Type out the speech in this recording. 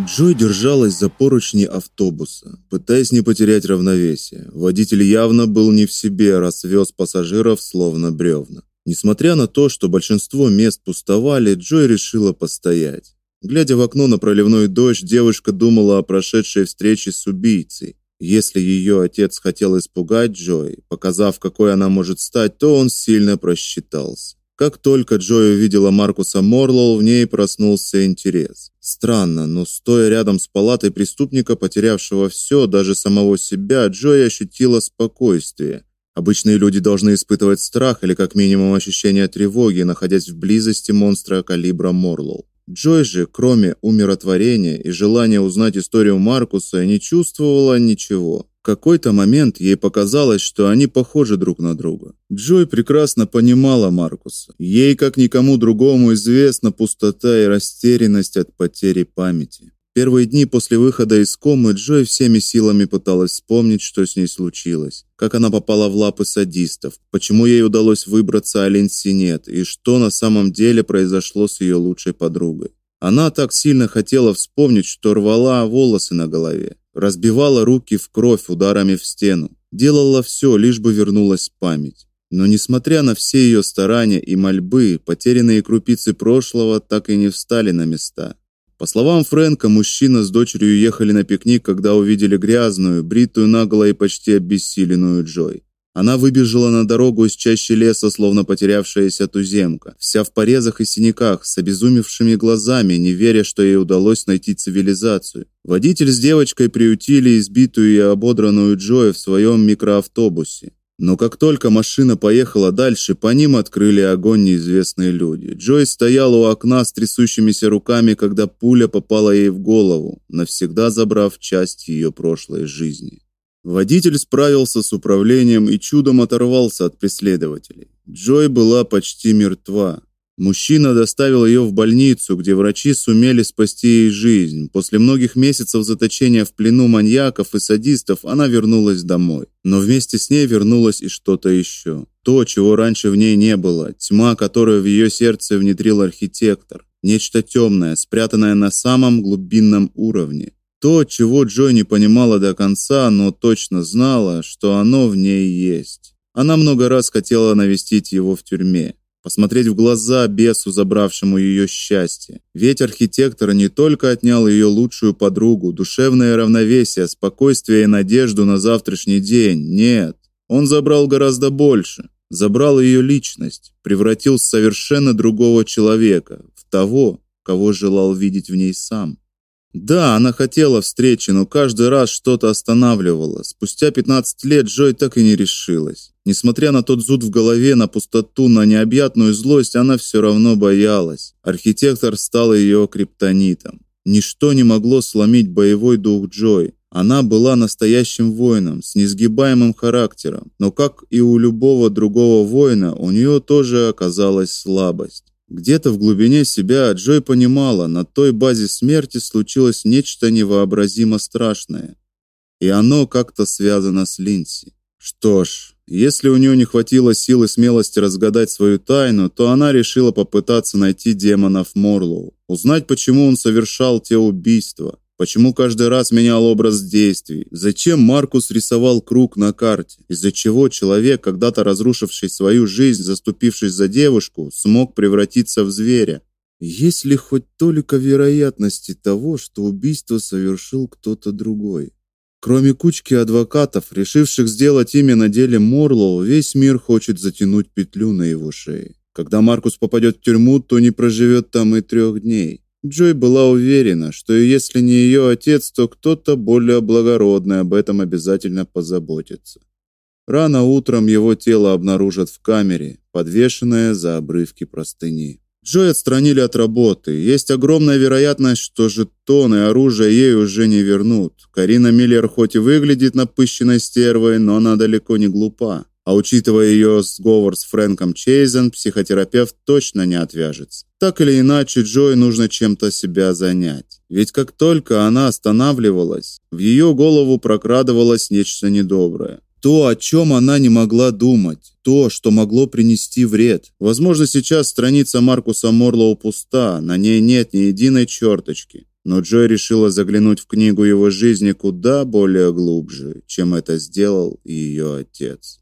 Джой держалась за поручни автобуса, пытаясь не потерять равновесие. Водитель явно был не в себе, раз вез пассажиров словно бревна. Несмотря на то, что большинство мест пустовали, Джой решила постоять. Глядя в окно на проливной дождь, девушка думала о прошедшей встрече с убийцей. Если ее отец хотел испугать Джой, показав, какой она может стать, то он сильно просчитался. Как только Джой увидела Маркуса Морлоу, в ней проснулся интерес. Странно, но стоя рядом с палатой преступника, потерявшего все, даже самого себя, Джой ощутила спокойствие. Обычные люди должны испытывать страх или как минимум ощущение тревоги, находясь в близости монстра калибра Морлоу. Джой же, кроме умиротворения и желания узнать историю Маркуса, не чувствовала ничего какой-то момент ей показалось, что они похожи друг на друга. Джой прекрасно понимала Маркуса. Ей, как никому другому, известна пустота и растерянность от потери памяти. Первые дни после выхода из комы Джой всеми силами пыталась вспомнить, что с ней случилось, как она попала в лапы садистов, почему ей удалось выбраться Ален Синет и что на самом деле произошло с ее лучшей подругой. Она так сильно хотела вспомнить, что рвала волосы на голове разбивала руки в кровь ударами в стену, делала все, лишь бы вернулась память. Но несмотря на все ее старания и мольбы, потерянные крупицы прошлого так и не встали на места. По словам Фрэнка, мужчина с дочерью ехали на пикник, когда увидели грязную, бритую наголо и почти обессиленную Джой. Она выбежала на дорогу из чащи леса, словно потерявшаяся туземка, вся в порезах и синяках, с обезумевшими глазами, не веря, что ей удалось найти цивилизацию. Водитель с девочкой приютили избитую и ободранную Джой в своем микроавтобусе. Но как только машина поехала дальше, по ним открыли огонь неизвестные люди. Джой стояла у окна с трясущимися руками, когда пуля попала ей в голову, навсегда забрав часть ее прошлой жизни. Водитель справился с управлением и чудом оторвался от преследователей. Джой была почти мертва. Мужчина доставил ее в больницу, где врачи сумели спасти ей жизнь. После многих месяцев заточения в плену маньяков и садистов она вернулась домой. Но вместе с ней вернулось и что-то еще. То, чего раньше в ней не было, тьма, которую в ее сердце внедрил архитектор. Нечто темное, спрятанное на самом глубинном уровне. То, чего Джой не понимала до конца, но точно знала, что оно в ней есть. Она много раз хотела навестить его в тюрьме, посмотреть в глаза бесу, забравшему ее счастье. Ведь архитектор не только отнял ее лучшую подругу, душевное равновесие, спокойствие и надежду на завтрашний день. Нет, он забрал гораздо больше. Забрал ее личность, превратил в совершенно другого человека, в того, кого желал видеть в ней сам. Да, она хотела встречи, но каждый раз что-то останавливало. Спустя 15 лет Джой так и не решилась. Несмотря на тот зуд в голове, на пустоту, на необъятную злость, она все равно боялась. Архитектор стал ее криптонитом. Ничто не могло сломить боевой дух Джой. Она была настоящим воином с несгибаемым характером, но как и у любого другого воина, у нее тоже оказалась слабость. Где-то в глубине себя Джой понимала, на той базе смерти случилось нечто невообразимо страшное, и оно как-то связано с Линси. Что ж, если у нее не хватило сил и смелости разгадать свою тайну, то она решила попытаться найти демонов Морлоу, узнать, почему он совершал те убийства, Почему каждый раз менял образ действий? Зачем Маркус рисовал круг на карте? Из-за чего человек, когда-то разрушивший свою жизнь, заступившись за девушку, смог превратиться в зверя? Есть ли хоть толика вероятности того, что убийство совершил кто-то другой? Кроме кучки адвокатов, решивших сделать имя на деле Морлоу, весь мир хочет затянуть петлю на его шее. Когда Маркус попадет в тюрьму, то не проживет там и трех дней. Джой была уверена, что если не ее отец, то кто-то более благородный об этом обязательно позаботится. Рано утром его тело обнаружат в камере, подвешенное за обрывки простыни. Джой отстранили от работы. Есть огромная вероятность, что жетоны и оружие ей уже не вернут. Карина Миллер хоть и выглядит напыщенной стервой, но она далеко не глупа. А учитывая ее сговор с Фрэнком Чейзен, психотерапевт точно не отвяжется. Так или иначе, Джой нужно чем-то себя занять. Ведь как только она останавливалась, в ее голову прокрадывалось нечто недоброе. То, о чем она не могла думать, то, что могло принести вред. Возможно, сейчас страница Маркуса Морлоу пуста, на ней нет ни единой черточки. Но Джой решила заглянуть в книгу его жизни куда более глубже, чем это сделал ее отец.